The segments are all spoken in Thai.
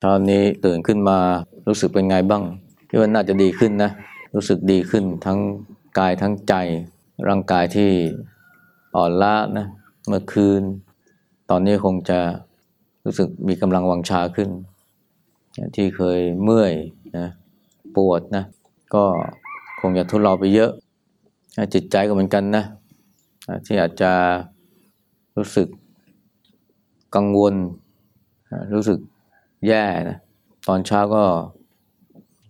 เช้านี้ตื่นขึ้นมารู้สึกเป็นไงบ้างพี่ว่าน่าจะดีขึ้นนะ รู้สึกดีขึ้นทั้งกายทั้งใจ ร่างกายที่อ่อนล้านะ เมื่อคืน ตอนนี้คงจะรู้สึกมีกำลังวังชาขึ้น ที่เคยเมื่อยนะปวดนะ ก็คงจะทุเลาไปเยอะ จิตใจก็เหมือนกันนะ ที่อาจจะรู้สึกกังวล รู้สึก แย่นะตอนเช้าก็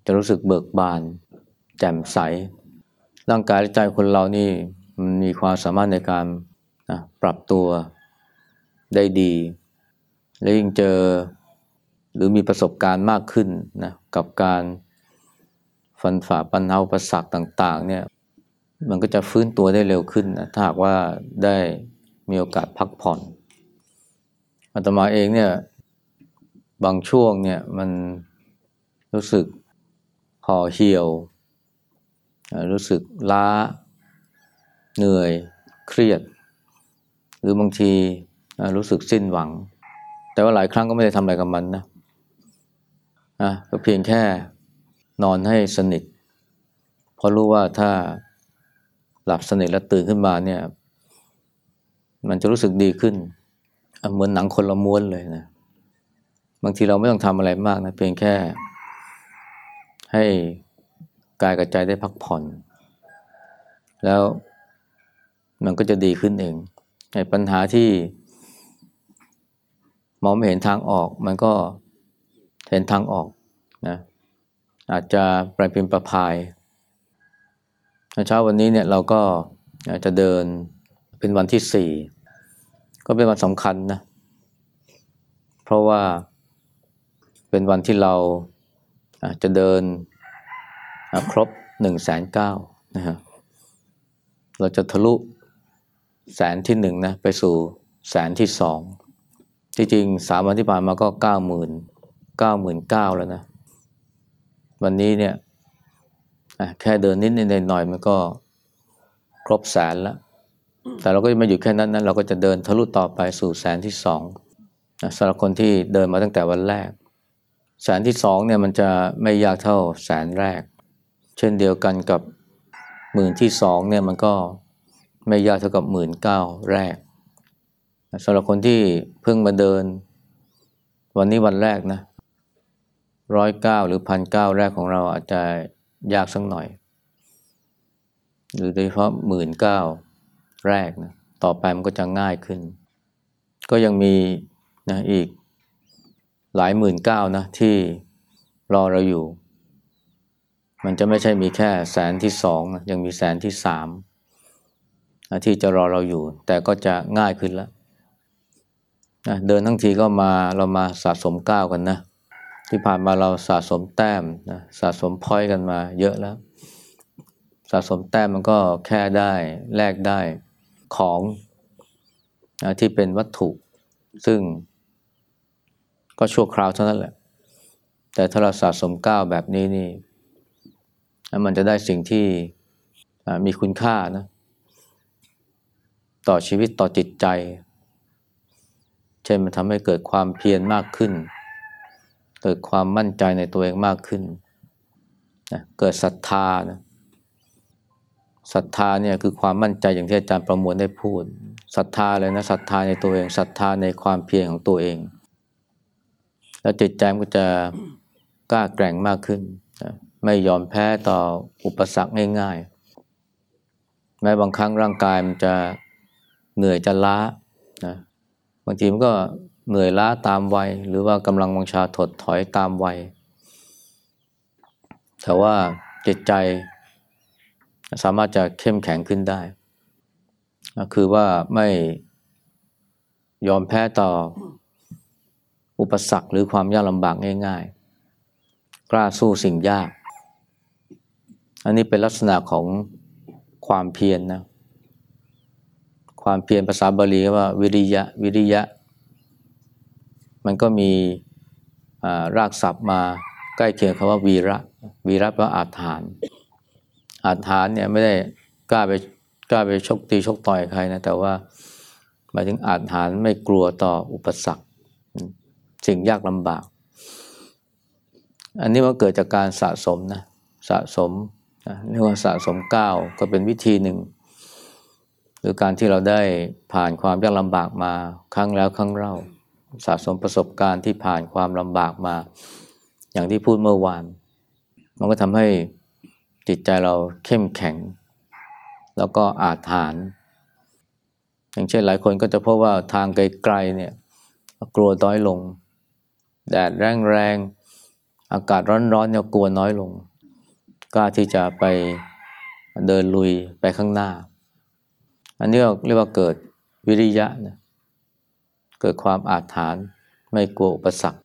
จะรู้สึกเบิกบาน แจ่มใส ร่างกายและใจคนเรานี่มันมีความสามารถในการนะปรับตัวได้ดี และยิ่งเจอหรือมีประสบการณ์มากขึ้นนะกับการฟันฝ่าปัญหาอุปสรรคต่าง ๆ เนี่ยมันก็จะฟื้นตัวได้เร็วขึ้นนะถ้าหากว่าได้มีโอกาสพักผ่อนอาตมาเองเนี่ย บางช่วงเนี่ยมันรู้สึกห่อเหี่ยว รู้สึกล้า เหนื่อย เครียด หรือบางทีรู้สึกสิ้นหวัง แต่ว่าหลายครั้งก็ไม่ได้ทำอะไรกับมันนะะก็เพียงแค่นอนให้สนิท เพราะรู้ว่าถ้าหลับสนิทแล้วตื่นขึ้นมาเนี่ย มันจะรู้สึกดีขึ้น เหมือนหนังคนละม้วนเลยนะ บางทีเราไม่ต้องทำอะไรมากนะเพียงแค่ ให้กายกับใจได้พักผ่อน แล้วมันก็จะดีขึ้นเองไอ้ปัญหาที่มองไม่เห็นทางออก มันก็เห็นทางออกนะอาจจะปลายเป็นประพายเช้าวันนี้เนี่ยเราก็จะเดินเป็นวันที่สี่ก็เป็นวันสำคัญนะ เพราะว่า เป็นวันที่เราจะเดินครบหนึ่งแสนเก้านะฮะเราจะทะลุแสนที่หนึ่งนะไปสู่แสนที่สองที่จริงสามวันที่ผ่านมาก็เก้าหมื่นเก้าหมื่นเก้าแล้วนะ วันนี้เนี่ยแค่เดินนิดนหน่อยมันก็ครบแสนแล้ว แต่เราก็ไม่หยุดแค่นั้นนะเราก็จะเดินทะลุต่อไปสู่แสนที่สองสำหรับคนที่เดินมาตั้งแต่วันแรก แสนที่สองเนี่ยมันจะไม่ยากเท่าแสนแรก เช่นเดียวกันกับหมื่นที่สองเนี่ยมันก็ไม่ยากเท่ากับหมื่นเก้าแรกสำหรับคนที่เพิ่งมาเดิน วันนี้วันแรกนะร้อยเก้าหรือพันเก้าแรกของเราอาจจะยากสักหน่อย หรือโดยเฉพาะหมื่นเก้าแรกนะต่อไปมันก็จะง่ายขึ้น ก็ยังมีนะอีก หลายหมื่นเก้านะที่รอเราอยู่ มันจะไม่ใช่มีแค่แสนที่สองยังมีแสนที่สามที่จะรอเราอยู่ แต่ก็จะง่ายขึ้นแล้วนะเดินทั้งทีก็มาเรามาสะสมก้าวกันนะ ที่ผ่านมาเราสะสมแต้มนะสะสมพอยกันมาเยอะแล้ว สะสมแต้มมันก็แค่ได้แลกได้ของนะที่เป็นวัตถุ ซึ่ง ก็ชั่วคราวเท่านั้นแหละ แต่ถ้าเราสะสมก้าวแบบนี้นี่มันจะได้สิ่งที่มีคุณค่านะ ต่อชีวิตต่อจิตใจ เช่นมันทำให้เกิดความเพียรมากขึ้น เกิดความมั่นใจในตัวเองมากขึ้นนะเกิดศรัทธานะศรัทธาเนี่ยคือความมั่นใจอย่างที่อาจารย์ประมวลได้พูดศรัทธาเลยนะศรัทธาในตัวเองศรัทธาในความเพียรของตัวเอง แล้วจิตใจมันก็จะกล้าแกร่งมากขึ้น ไม่ยอมแพ้ต่ออุปสรรคง่ายๆ แม้บางครั้งร่างกายมันจะเหนื่อยจะล้านะบางทีมันก็เหนื่อยล้าตามวัย หรือว่ากำลังวังชาถดถอยตามวัย แต่ว่าจิตใจสามารถจะเข้มแข็งขึ้นได้คือว่าไม่ยอมแพ้ต่อ อุปสรรคหรือความยากลำบากง่ายๆ กล้าสู้สิ่งยาก อันนี้เป็นลักษณะของความเพียรนนะความเพียรภาษาบาลีว่าวิริยะวิริยะ มันก็มีรากศัพท์มาใกล้เคียงคำว่าวีระวีระแปลว่าอาถานอาถานเนี่ยไม่ได้กล้าไปกล้าไปชกตีชกต่อยใครนะแต่ว่าหมายถึงอาถานไม่กลัวต่ออุปสรรค สิ่งยากลำบาก อันนี้มันเกิดจากการสะสมนะสะสมนะเรียกว่าสะสมก้าวก็เป็นวิธีหนึ่ง หรือการที่เราได้ผ่านความยากลำบากมาครั้งแล้วครั้งเล่า สะสมประสบการณ์ที่ผ่านความลำบากมา อย่างที่พูดเมื่อวาน มันก็ทำให้จิตใจเราเข้มแข็ง แล้วก็อาจฐาน อย่างเช่นหลายคนก็จะพบว่าทางไกลๆเนี่ยกลัวน้อยลง แดดแรงๆอากาศร้อนๆเนี่ยกลัวน้อยลง กล้าที่จะไปเดินลุยไปข้างหน้า อันนี้เรียกว่าเกิดวิริยะนะเกิดความอาถรรพ์ไม่กลัวอุปสรรค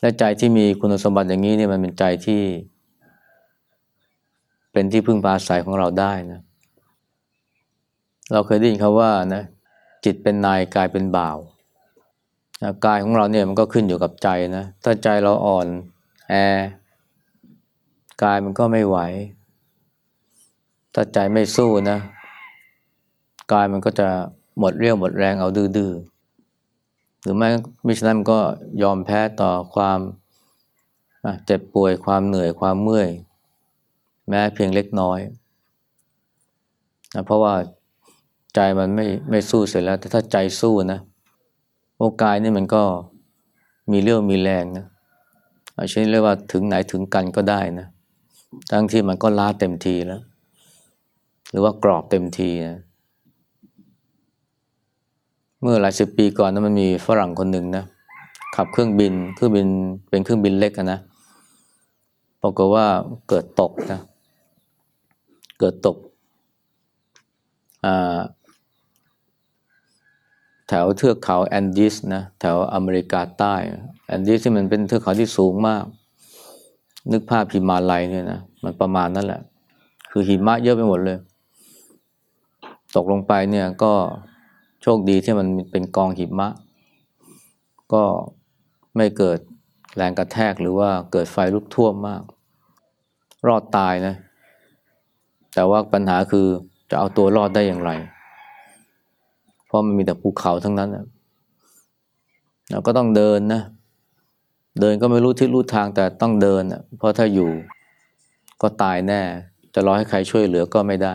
และใจที่มีคุณสมบัติอย่างนี้เนี่ยมันเป็นใจที่ เป็นที่พึ่งพาอาศัยของเราได้นะ เราเคยได้ยินคำว่านะจิตเป็นนายกายเป็นบ่าว กายของเราเนี่ยมันก็ขึ้นอยู่กับใจนะ ถ้าใจเราอ่อนแอกายมันก็ไม่ไหว ถ้าใจไม่สู้นะกายมันก็จะหมดเรี่ยวหมดแรงเอาดื้อหรือไม่มิฉะนั้นมันก็ยอมแพ้ต่อความเจ็บป่วยความเหนื่อยความเมื่อย แม้เพียงเล็กน้อยนะเพราะว่าใจมันไม่ไม่สู้เสร็จแล้ว แต่ถ้าใจสู้นะ โอกายนี่มันก็มีเรี่ยวมีแรงนะอาช่นเรียกว่าถึงไหนถึงกันก็ได้นะทั้งที่มันก็ล้าเต็มทีแล้ว หรือว่ากรอบเต็มทีนะเมื่อหลายสิบปีก่อนนะมันมีฝรั่งคนหนึ่งนะขับเครื่องบินเครื่องบินเป็นเครื่องบินเล็กนะปรากฏว่าเกิดตกนะเกิดตกอ่า แถวเทือกเขาแอนดีสนะแถวอเมริกาใต้แอนดีสที่มันเป็นเทือกเขาที่สูงมาก นึกภาพหิมาลัยเนี่ยนะมันประมาณนั่นแหละ คือหิมะเยอะไปหมดเลย ตกลงไปเนี่ยก็โชคดีที่มันเป็นกองหิมะ ก็ไม่เกิดแรงกระแทกหรือว่าเกิดไฟลุกท่วมมาก รอดตายนะ แต่ว่าปัญหาคือจะเอาตัวรอดได้อย่างไร เพราะมันมีแต่ภูเขาทั้งนั้นนะเราก็ต้องเดินนะ เดินก็ไม่รู้ที่รู้ทางแต่ต้องเดินนะเพราะถ้าอยู่ก็ตายแน่ จะรอให้ใครช่วยเหลือก็ไม่ได้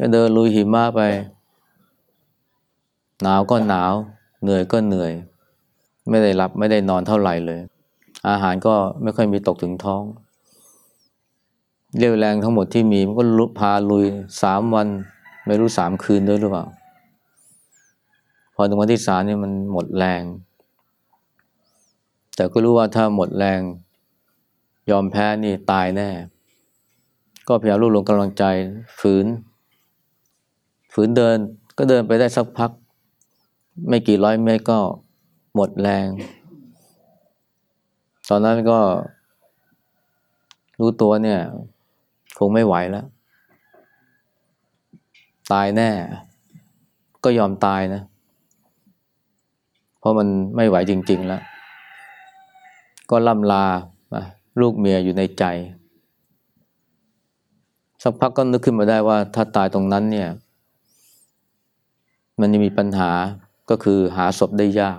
ก็เดินลุยหิมะไป หนาวก็หนาว เหนื่อยก็เหนื่อย ไม่ได้หลับไม่ได้นอนเท่าไหร่เลย อาหารก็ไม่ค่อยมีตกถึงท้อง เรียวแรงทั้งหมดที่มีมันก็ลุพาลุยสามวัน ไม่รู้สามคืนด้วยหรือเปล่า พอถึงวันที่สามนี่มันหมดแรง แต่ก็รู้ว่าถ้าหมดแรง ยอมแพ้นี่ตายแน่ ก็พยายามรวบรวมกำลังใจฝืน ฝืนเดินก็เดินไปได้สักพัก ไม่กี่ร้อยเมตรก็หมดแรง ตอนนั้นก็ รู้ตัวเนี่ย คงไม่ไหวแล้ว ตายแน่ ก็ยอมตายนะ ราะมันไม่ไหวจริง ๆ แล้ว ก็ล่ำลาลูกเมียอยู่ในใจ สักพักก็นึกขึ้นมาได้ว่าถ้าตายตรงนั้นเนี่ย มันจะมีปัญหาก็คือหาศพได้ยาก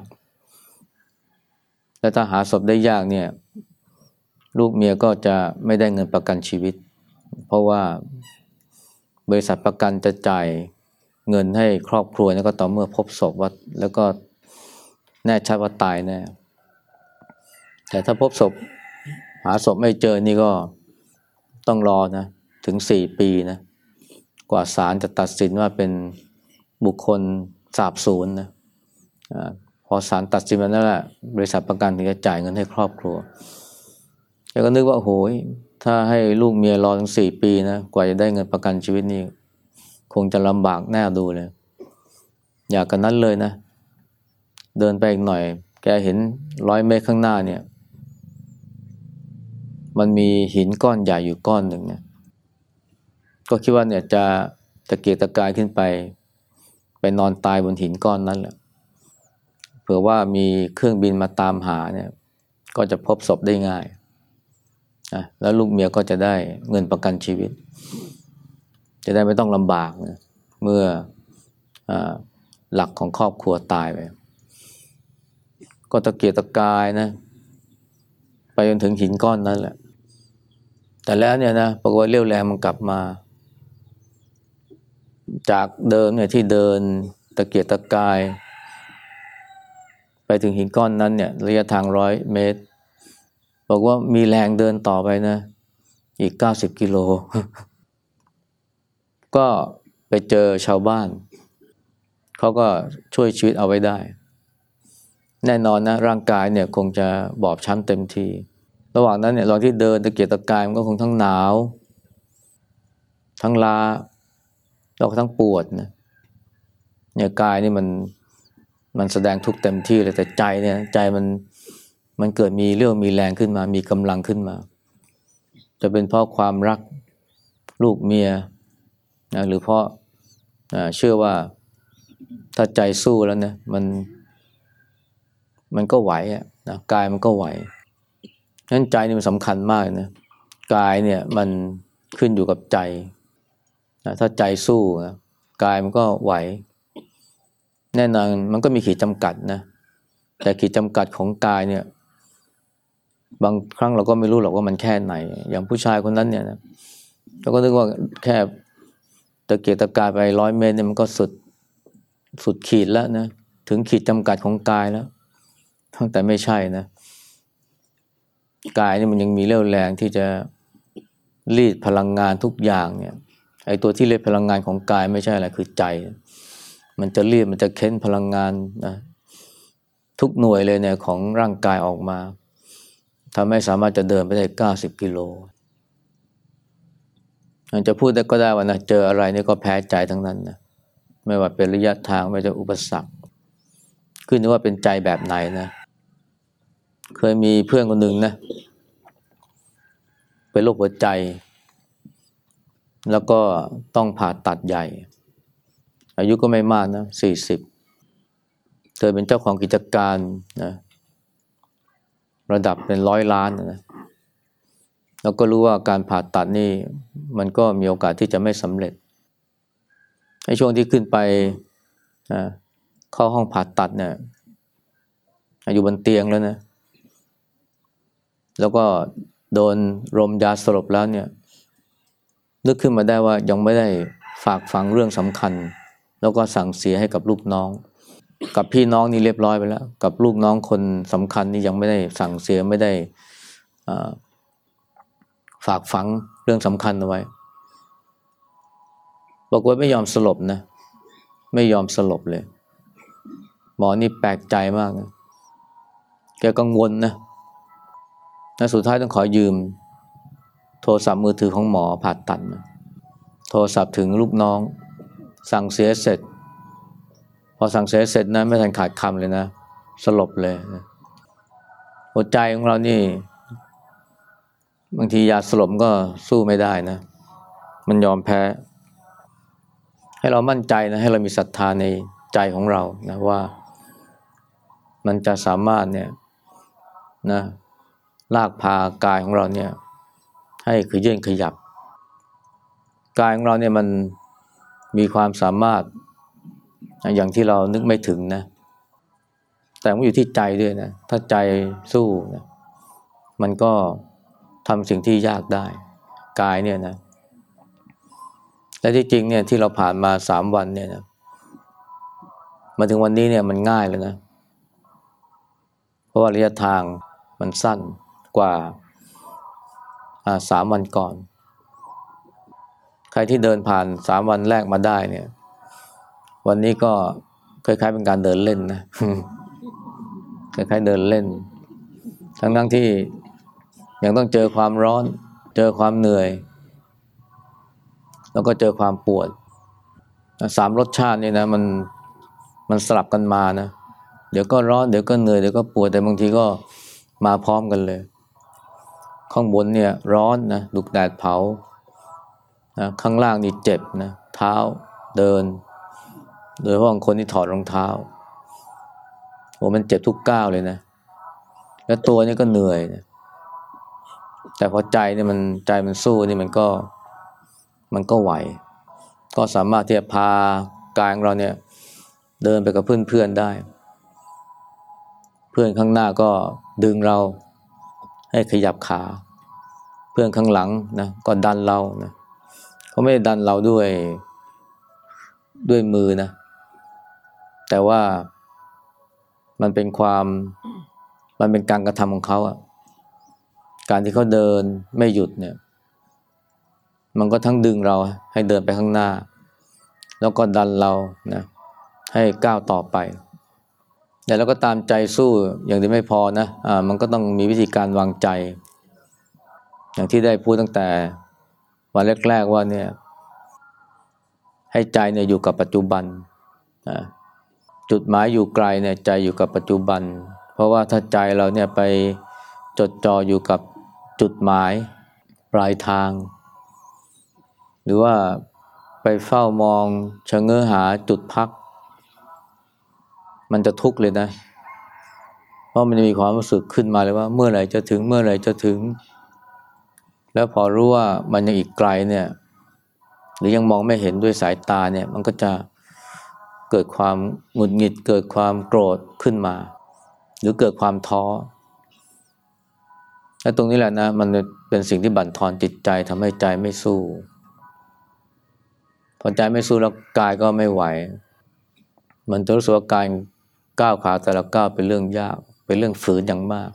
และถ้าหาศพได้ยากเนี่ย ลูกเมียก็จะไม่ได้เงินประกันชีวิต เพราะว่าบริษัทประกันจะจ่ายเงินให้ครอบครัวนี่ก็ต่อเมื่อพบศพว่าแล้วก็ แน่ชัดว่าตายแน่แต่ถ้าพบศพ หาศพไม่เจอนี่ก็ต้องรอนะ ถึงสี่ปีนะ กว่าศาลจะตัดสินว่าเป็นบุคคลสาบสูญนะพอศาลตัดสินมาแล้วแหละบริษัทประกันถึงจะจ่ายเงินให้ครอบครัวแล้วก็นึกว่าโอ้ยถ้าให้ลูกเมียรอถึงสี่ปีนะกว่าจะได้เงินประกันชีวิตนี่คงจะลำบากแน่ดูเลย อยากกันนั้นเลยนะ เดินไปอีกหน่อย แกเห็นร้อยเมตรข้างหน้าเนี่ย มันมีหินก้อนใหญ่อยู่ก้อนหนึ่งเนี่ย ก็คิดว่าเนี่ยจะตะเกียกตะกายขึ้นไป ไปนอนตายบนหินก้อนนั้นแหละ เผื่อว่ามีเครื่องบินมาตามหาเนี่ย ก็จะพบศพได้ง่ายนะแล้วลูกเมียก็จะได้เงินประกันชีวิต จะได้ไม่ต้องลำบากนะเมื่ออหลักของครอบครัวตายไป ก็ตะเกียกตะกายนะไปจนถึงหินก้อนนั้นแหละ แต่แล้วเนี่ยนะปรากฏว่าเรี่ยวแรงมันกลับมา จากเดิมเนี่ยที่เดินตะเกียกตะกาย ไปถึงหินก้อนนั้นเนี่ย ระยะทางร้อยเมตร บอกว่ามีแรงเดินต่อไปนะ อีกเก้าสิบกิโล ก็ไปเจอชาวบ้าน เขาก็ช่วยชีวิตเอาไว้ได้ แน่นอนนะร่างกายเนี่ยคงจะบอบช้ำเต็มที ระหว่างนั้นเนี่ยตอนที่เดินตะเกียกตะกายมันก็คงทั้งหนาว ทั้งลาแล้วก็ทั้งปวดนะเนี่ยกายนี่มันมันแสดงทุกเต็มที่เลยแต่ใจเนี่ยใจมันมันเกิดมีเรื่องมีแรงขึ้นมา มีกำลังขึ้นมา จะเป็นเพราะความรักลูกเมียนะหรือเพราะเชื่อว่าถ้าใจสู้แล้วเนี่ยมัน มันก็ไหวอะนะกายมันก็ไหวนั้นใจนี่มันสำคัญมากนะกายเนี่ยมันขึ้นอยู่กับใจนะถ้าใจสู้นะกายมันก็ไหว แน่นอนมันก็มีขีดจำกัดนะแต่ขีดจำกัดของกายเนี่ย บางครั้งเราก็ไม่รู้หรอกว่ามันแค่ไหน อย่างผู้ชายคนนั้นเนี่ยนะเราก็นึกว่าแค่ตะเกียกตะกายไปร้อยเมตรเนี่ยมันก็สุดสุดขีดแล้วนะถึงขีดจำกัดของกายแล้ว แต่ไม่ใช่นะ กายนี่มันยังมีเรี่ยวแรงที่จะรีดพลังงานทุกอย่างเนี่ย ไอ้ตัวที่รีดพลังงานของกายไม่ใช่อะไรคือใจ มันจะรีดมันจะเค้นพลังงานนะทุกหน่วยเลยเนี่ยของร่างกายออกมาทำให้สามารถจะเดินไปได้เก้าสิบกิโลอาจจะพูดได้ก็ได้ว่านะเจออะไรนี่ก็แพ้ใจทั้งนั้นนะไม่ว่าเป็นระยะทางไม่ว่าอุปสรรค ขึ้นว่าเป็นใจแบบไหนนะ เคยมีเพื่อนคนหนึ่งนะเป็นโรคหัวใจ แล้วก็ต้องผ่าตัดใหญ่ อายุก็ไม่มากนะสี่สิบเธอเป็นเจ้าของกิจการนะระดับเป็นร้อยล้านนะแล้วก็รู้ว่าการผ่าตัดนี่ มันก็มีโอกาสที่จะไม่สำเร็จในช่วงที่ขึ้นไปนะเข้าห้องผ่าตัดเนี่ยอยู่บนเตียงแล้วนะ แล้วก็โดนรมยาสลบแล้วเนี่ยนึกขึ้นมาได้ว่ายังไม่ได้ฝากฝังเรื่องสำคัญ แล้วก็สั่งเสียให้กับลูกน้อง กับพี่น้องนี่เรียบร้อยไปแล้ว กับลูกน้องคนสำคัญนี่ยังไม่ได้สั่งเสียไม่ได้ฝากฝังเรื่องสำคัญเอาไว้ บอกว่าไม่ยอมสลบนะ ไม่ยอมสลบเลย หมอนี่แปลกใจมากนะแกกังวลนะ นะสุดท้ายต้องขอยืม โทรศัพท์มือถือของหมอผ่าตัดนะโทรศัพท์ถึงลูกน้อง สั่งเสียเสร็จ พอสั่งเสียเสร็จนะไม่ทันขาดคำเลยนะ สลบเลยนะหัวใจของเรานี่ บางทียาสลบก็สู้ไม่ได้นะ มันยอมแพ้ ให้เรามั่นใจนะให้เรามีศรัทธาในใจของเรานะว่ามันจะสามารถเนี่ยนะ ลากพากายของเราเนี่ยให้ขยื่นขยับ กายของเราเนี่ยมันมีความสามารถอย่างที่เรานึกไม่ถึงนะ แต่มันอยู่ที่ใจด้วยนะ ถ้าใจสู้นะมันก็ทำสิ่งที่ยากได้ กายเนี่ยนะ และที่จริงเนี่ยที่เราผ่านมาสามวันเนี่ยนะมาถึงวันนี้เนี่ยมันง่ายแล้วนะ เพราะว่าระยะทางมันสั้น กว่าสามวันก่อน ใครที่เดินผ่านสามวันแรกมาได้เนี่ย วันนี้ก็คล้ายๆเป็นการเดินเล่นนะคล้ายๆเดินเล่น ทั้งทั้งที่ยังต้องเจอความร้อน เจอความเหนื่อย แล้วก็เจอความปวดสามรสชาตินี่นะมันมันสลับกันมานะ เดี๋ยวก็ร้อน เดี๋ยวก็เหนื่อย เดี๋ยวก็ปวด แต่บางทีก็มาพร้อมกันเลย ข้างบนเนี่ยร้อนนะดุกแดดเผานะข้างล่างนี่เจ็บนะเท้าเดิน โดยเฉพาะคนที่ถอดรองเท้าโอ้มันเจ็บทุกก้าวเลยนะ แล้วตัวนี่ก็เหนื่อยนะแต่พอใจเนี่ยมันใจมันสู้นี่มันก็มันก็ไหว ก็สามารถที่จะพากายของเราเนี่ย เดินไปกับเพื่อนๆได้ เพื่อนข้างหน้าก็ดึงเรา ให้ขยับขา เพื่อนข้างหลังนะก็ดันเรานะเขาไม่ได้ดันเราด้วยด้วยมือนะ แต่ว่ามันเป็นความมันเป็นการกระทำของเขาอะการที่เขาเดินไม่หยุดเนี่ย มันก็ทั้งดึงเราให้เดินไปข้างหน้า แล้วก็ดันเรานะให้ก้าวต่อไป แต่เราก็ตามใจสู้อย่างที่ไม่พอนะอ่ามันก็ต้องมีวิธีการวางใจ อย่างที่ได้พูดตั้งแต่วันแรกๆว่าเนี่ย ให้ใจเนี่ยอยู่กับปัจจุบันจุดหมายอยู่ไกลเนี่ยใจอยู่กับปัจจุบัน เพราะว่าถ้าใจเราเนี่ยไปจดจ่ออยู่กับจุดหมายปลายทาง หรือว่าไปเฝ้ามองชะเง้อหาจุดพัก มันจะทุกข์เลยนะ เพราะมันจะมีความรู้สึกขึ้นมาเลยว่า เมื่อไหร่จะถึงเมื่อไหร่จะถึง แล้วพอรู้ว่ามันยังอีกไกลเนี่ย หรือยังมองไม่เห็นด้วยสายตาเนี่ย มันก็จะเกิดความหงุดหงิด เกิดความโกรธขึ้นมา หรือเกิดความท้อและตรงนี้แหละนะ มันเป็นสิ่งที่บั่นทอนจิตใจทำให้ใจไม่สู้พอใจไม่สู้แล้วกายก็ไม่ไหว มันจะรู้สึกว่าการ ก้าวขาแต่ละก้าวเป็นเรื่องยาก เป็นเรื่องฝืนอย่างมาก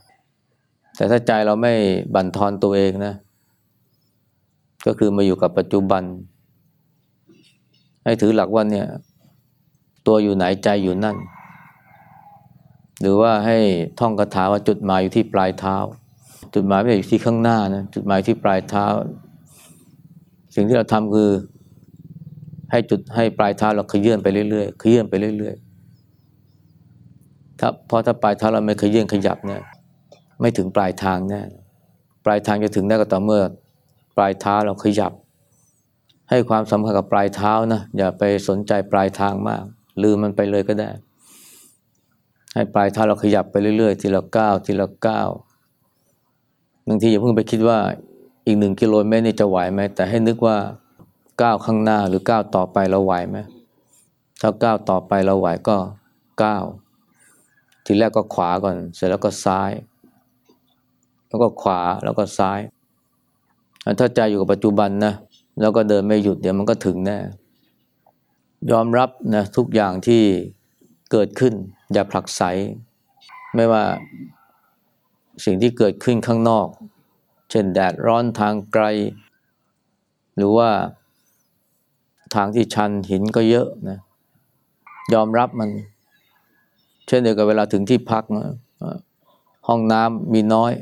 แต่ถ้าใจเราไม่บั่นทอนตัวเองนะ ก็คือมาอยู่กับปัจจุบัน ให้ถือหลักว่าเนี่ย ตัวอยู่ไหนใจอยู่นั่น หรือว่าให้ท่องคาถาว่าจุดหมายอยู่ที่ปลายเท้า จุดหมายไม่ได้อยู่ที่ข้างหน้านะจุดหมายที่ปลายเท้า สิ่งที่เราทำคือให้จุดให้ปลายเท้าเราขยื่นไปเรื่อยๆขยื่นไปเรื่อยๆ ถ้าเพราะถ้าปลายเท้าเราไม่ขยื่นขยับเนี่ยไม่ถึงปลายทางแน่ปลายทางจะถึงได้ก็ต่อเมื่อปลายเท้าเราขยับ ให้ความสำคัญกับปลายเท้านะอย่าไปสนใจปลายทางมาก ลืมมันไปเลยก็ได้ ให้ปลายเท้าเราขยับไปเรื่อยๆ ทีละก้าวทีละก้าวบางทีอย่าเพิ่งไปคิดว่าอีกหนึ่งกิโลเมตรนี่จะไหวไหมแต่ให้นึกว่าก้าวข้างหน้าหรือก้าวต่อไปเราไหวไหมถ้าก้าวต่อไปเราไหวก็ก้าว ทีแรกก็ขวาก่อน เสร็จแล้วก็ซ้าย แล้วก็ขวาแล้วก็ซ้าย ถ้าใจอยู่กับปัจจุบันนะแล้วก็เดินไม่หยุดเดี๋ยวมันก็ถึงแน่ยอมรับนะทุกอย่างที่เกิดขึ้น อย่าผลักไสไม่ว่าสิ่งที่เกิดขึ้นข้างนอก เช่นแดดร้อนทางไกล หรือว่าทางที่ชันหินก็เยอะนะยอมรับมัน ช่นเดียวกับเวลาถึงที่พักนะห้องน้ำมีน้อย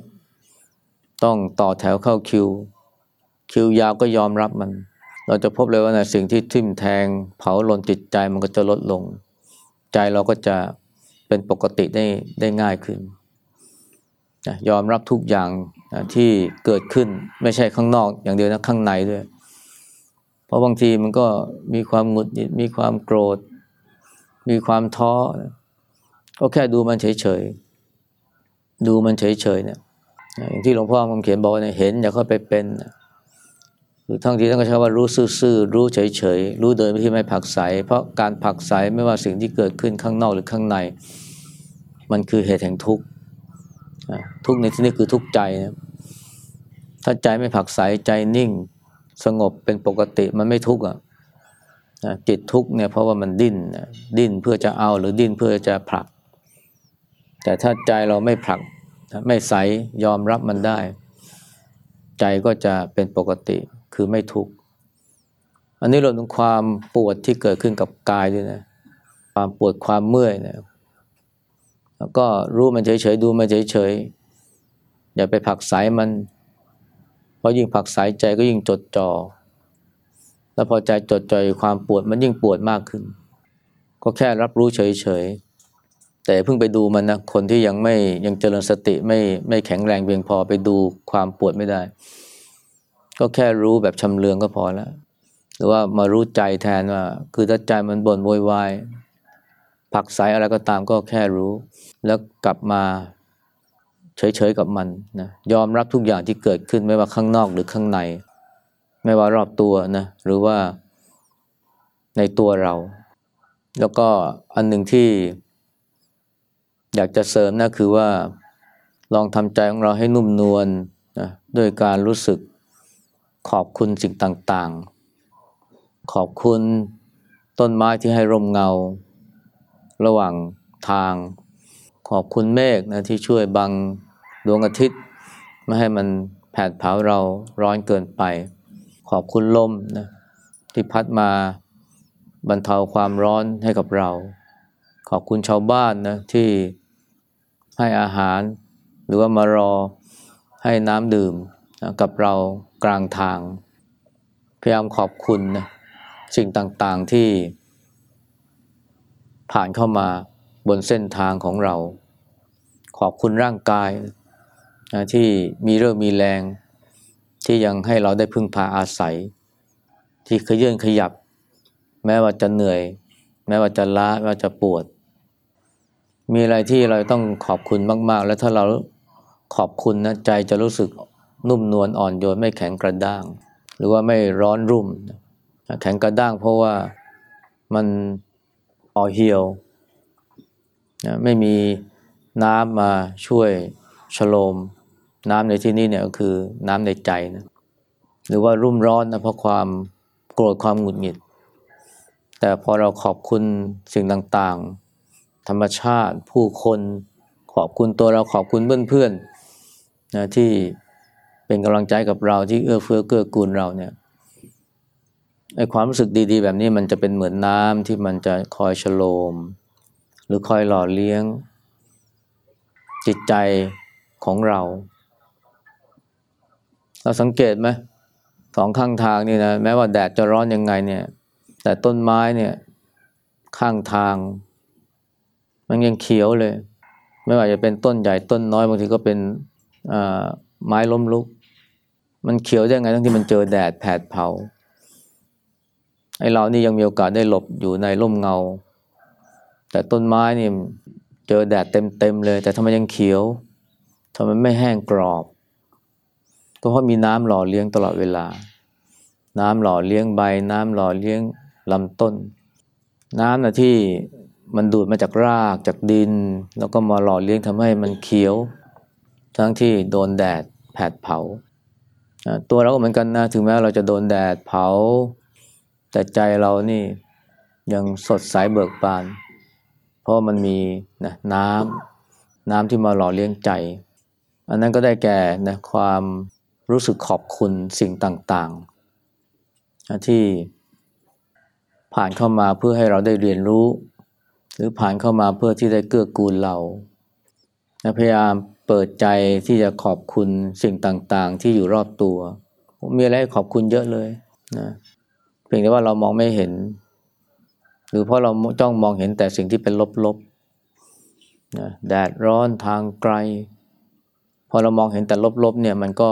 ต้องต่อแถวเข้าคิว คิวยาวก็ยอมรับมัน เราจะพบเลยว่านะสิ่งที่ทิ่มแทง เผาลนจิตใจมันก็จะลดลง ใจเราก็จะเป็นปกติได้ได้ง่ายขึ้นยอมรับทุกอย่างที่เกิดขึ้นไม่ใช่ข้างนอกอย่างเดียวนะข้างในด้วย เพราะบางทีมันก็มีความหงุดหงิดมีความโกรธ มีความท้อ ก็แค่ดูมันเฉยๆ ดูมันเฉยๆเนี่ยอย่างที่หลวงพ่อคำเขียนบอกเนี่ยเห็นอย่าเข้าไปเป็นหรือทั้งทีท่านก็ใช้ว่ารู้ซื่อๆรู้เฉยๆ รู้โดยที่ไม่ผักใสเพราะการผักใสไม่ว่าสิ่งที่เกิดขึ้นข้างนอกหรือข้างใน มันคือเหตุแห่งทุกข์ทุกข์ในที่นี้คือทุกข์ใจนะถ้าใจไม่ผักใสใจนิ่งสงบเป็นปกติมันไม่ทุกข์อะจิตทุกข์เนี่ยเพราะว่ามันดิ้นดิ้นเพื่อจะเอาหรือดิ้นเพื่อจะผลัก แต่ถ้าใจเราไม่ผลักไม่ใสยอมรับมันได้ ใจก็จะเป็นปกติคือไม่ทุกข์อันนี้รวมถึงความปวดที่เกิดขึ้นกับกายด้วยนะความปวดความเมื่อยเนี่ยแล้วก็รู้มันเฉยๆดูมันเฉยๆอย่าไปผักสายมัน เพราะยิ่งผักสายใจก็ยิ่งจดจอ่อแล้วพอใจจดจ่อความปวดมันยิ่งปวดมากขึ้น ก็แค่รับรู้เฉยๆ แต่เพิ่งไปดูมันนะคนที่ยังไม่ยังเจริญสติไม่ไม่แข็งแรงเพียงพอไปดูความปวดไม่ได้ ก็แค่รู้แบบชำเลืองก็พอแล้ว หรือว่ามารู้ใจแทนว่า คือถ้าใจมันบ่นโวยวายผักสายอะไรก็ตามก็แค่รู้ แล้วกลับมาเฉยๆกับมันนะยอมรับทุกอย่างที่เกิดขึ้นไม่ว่าข้างนอกหรือข้างใน ไม่ว่ารอบตัวนะหรือว่าในตัวเรา แล้วก็อันหนึ่งที่ อยากจะเสริมนะคือว่าลองทำใจของเราให้นุ่มนวลนะด้วยการรู้สึกขอบคุณสิ่งต่างๆ ขอบคุณต้นไม้ที่ให้ร่มเงา ระหว่างทาง ขอบคุณเมฆนะที่ช่วยบังดวงอาทิตย์ ไม่ให้มันแผดเผาเราร้อนเกินไป ขอบคุณลมนะที่พัดมาบรรเทาความร้อนให้กับเรา ขอบคุณชาวบ้านนะที่ ให้อาหาร หรือว่ามารอให้น้ำดื่มนะกับเรากลางทาง พยายามขอบคุณนะสิ่งต่างๆที่ ผ่านเข้ามาบนเส้นทางของเรา ขอบคุณร่างกายนะที่มีเรื่องมีแรง ที่ยังให้เราได้พึ่งพาอาศัย ที่ขยื่นขยับ แม้ว่าจะเหนื่อย แม้ว่าจะล้าแม้ว่าจะปวด มีอะไรที่เราต้องขอบคุณมาก ๆ แล้วถ้าเราขอบคุณนะใจจะรู้สึกนุ่มนวลอ่อนโยนไม่แข็งกระด้าง หรือว่าไม่ร้อนรุ่ม แข็งกระด้างเพราะว่ามันอ่อเหี่ยวนะไม่มีน้ำมาช่วยชโลม น้ำในที่นี้เนี่ยก็คือน้ำในใจนะหรือว่ารุ่มร้อนนะเพราะความโกรธความหงุดหงิด แต่พอเราขอบคุณสิ่งต่างๆ ธรรมชาติ ผู้คนขอบคุณตัวเราขอบคุณเพื่อนๆนะที่เป็นกำลังใจกับเราที่เอื้อเฟื้อเกื้อกูลเราเนี่ยไอความรู้สึกดีๆ แบบนี้มันจะเป็นเหมือนน้ำที่มันจะคอยชโลม หรือคอยหล่อเลี้ยง จิตใจของเรา เราสังเกตไหมสองข้างทางนี่นะแม้ว่าแดดจะร้อนยังไงเนี่ย แต่ต้นไม้เนี่ยข้างทาง มันยังเขียวเลย ไม่ว่าจะเป็นต้นใหญ่ต้นน้อยบางทีก็เป็นไม้ล้มลุก มันเขียวได้ไงทั้งที่มันเจอแดดแผดเผาไอ้เรานี่ยังมีโอกาสได้หลบอยู่ในร่มเงา แต่ต้นไม้นี่เจอแดดเต็มๆเลย แต่ทำไมยังเขียวทำไมไม่แห้งกรอบก็เพราะมีน้ำหล่อเลี้ยงตลอดเวลา น้ำหล่อเลี้ยงใบ น้ำหล่อเลี้ยงลำต้น น้ำนะที่ มันดูดมาจากรากจากดิน แล้วก็มาหล่อเลี้ยงทำให้มันเขียว ทั้งที่โดนแดดแผดเผา ตัวเราก็เหมือนกันนะถึงแม้เราจะโดนแดดเผา แต่ใจเรานี่ยังสดใสเบิกบาน เพราะมันมีนะน้ำน้ำที่มาหล่อเลี้ยงใจ อันนั้นก็ได้แก่นะความรู้สึกขอบคุณสิ่งต่างๆ ที่ผ่านเข้ามาเพื่อให้เราได้เรียนรู้ รือผ่านเข้ามาเพื่อที่ได้เกื้อกูลเราพยายามเปิดใจที่จะขอบคุณสิ่งต่างๆ ที่อยู่รอบตัว มีอะไรขอบคุณเยอะเลยนะเพียงแต่ว่าเรามองไม่เห็น หรือเพราะเราจ้องมองเห็นแต่สิ่งที่เป็นลบๆนะแดดร้อนทางไกล พอเรามองเห็นแต่ลบๆเนี่ยมันก็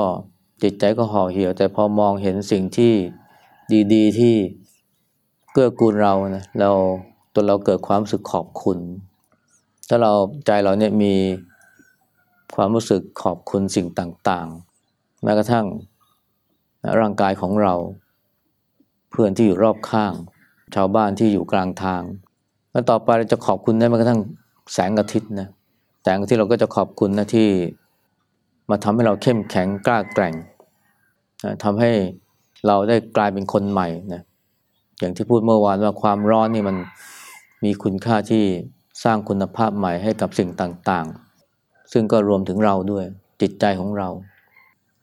จิตใจก็ห่อเหี่ยว แต่พอมองเห็นสิ่งที่ดีๆที่เกื้อกูลเรานะเรา ตัวเราเกิดความรู้สึกขอบคุณ ถ้าเราใจเราเนี่ยมีความรู้สึกขอบคุณสิ่งต่างๆ แม้กระทั่งร่างกายของเรา เพื่อนที่อยู่รอบข้าง ชาวบ้านที่อยู่กลางทาง แล้วต่อไปเราจะขอบคุณได้แม้กระทั่งแสงอาทิตย์นะแสงอาทิตย์เราก็จะขอบคุณนะที่มาทำให้เราเข้มแข็งกล้าแกร่งทำให้เราได้กลายเป็นคนใหม่นะอย่างที่พูดเมื่อวานว่าความร้อนนี่มัน มีคุณค่าที่สร้างคุณภาพใหม่ให้กับสิ่งต่างๆ ซึ่งก็รวมถึงเราด้วยจิตใจของเรา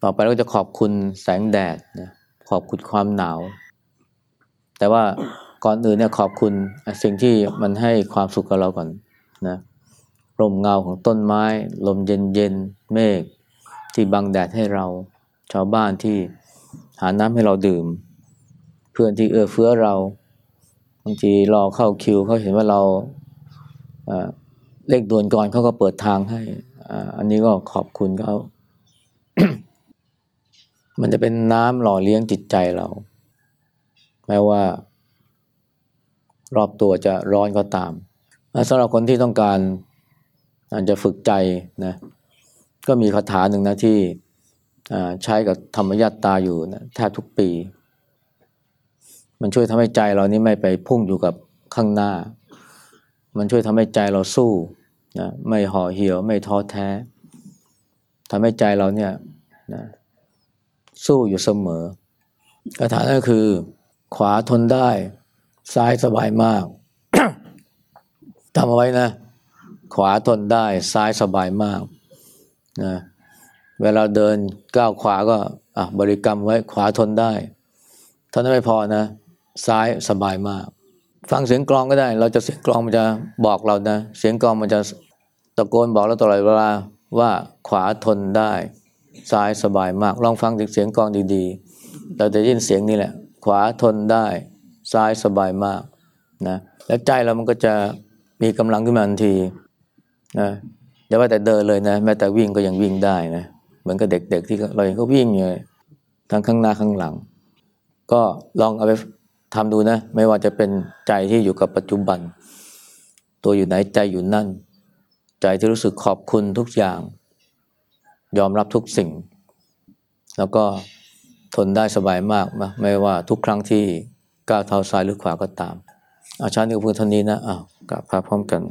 ต่อไปเราก็จะขอบคุณแสงแดดนะขอบคุณความหนาว แต่ว่าก่อนอื่นเนี่ยขอบคุณสิ่งที่มันให้ความสุขกับเราก่อนนะลมเงาของต้นไม้ ลมเย็นเย็นเมฆที่บังแดดให้เราชาวบ้านที่หาน้ำให้เราดื่ม เพื่อนที่เอื้อเฟื้อเรา บางทีรอเข้าคิวเขาเห็นว่าเราเลขด่วนก่อนเขาก็เปิดทางให้อันนี้ก็ขอบคุณเขามันจะเป็นน้ำหล่อเลี้ยงจิตใจเรา แม้ว่า รอบตัวจะร้อนก็ตามสำหรับคนที่ต้องการอาจจะฝึกใจนะก็มีคาถาหนึ่งนะที่ใช้กับธรรมยัตตาอยู่นะแทบทุกปี มันช่วยทำให้ใจเรานี่ไม่ไปพุ่งอยู่กับข้างหน้า มันช่วยทำให้ใจเราสู้นะไม่ห่อเหี่ยวไม่ท้อแท้ทำให้ใจเราเนี่ยนะสู้อยู่เสมอคาถานั่นคือ ขวาทนได้ ซ้ายสบายมากจำเอาไว้นะ ขวาทนได้ซ้ายสบายมากนะเวลาเดินก้าวขวาก็อะบริกรรมไว้ขวาทนได้เท่านั้นไม่พอนะ ซ้ายสบายมาก ฟังเสียงกลองก็ได้ เราจะเสียงกลองมันจะบอกเรานะ เสียงกลองมันจะตะโกนบอกเราตลอดเวลาว่าขวาทนได้ ซ้ายสบายมาก ลองฟังเสียงกลองดีๆ เราจะได้ยินเสียงนี้แหละ ขวาทนได้ ซ้ายสบายมากนะแล้วใจเรามันก็จะมีกำลังขึ้นมาทันทีนะอย่าว่าแต่เดินเลยนะแม้แต่วิ่งก็ยังวิ่งได้นะเหมือนกับเด็กๆที่เราเห็นเขาวิ่งอยู่ทั้งข้างหน้าข้างหลัง ก็ลองเอาไป ทำดูนะ ไม่ว่าจะเป็นใจที่อยู่กับปัจจุบัน ตัวอยู่ไหนใจอยู่นั่น ใจที่รู้สึกขอบคุณทุกอย่าง ยอมรับทุกสิ่ง แล้วก็ทนได้สบายมากนะไม่ว่าทุกครั้งที่ก้าวเท้าซ้ายหรือขวาก็ตามอาชาตินี้ก็พื่อเท่านี้นะอ้าวกลับพาพร้อมกัน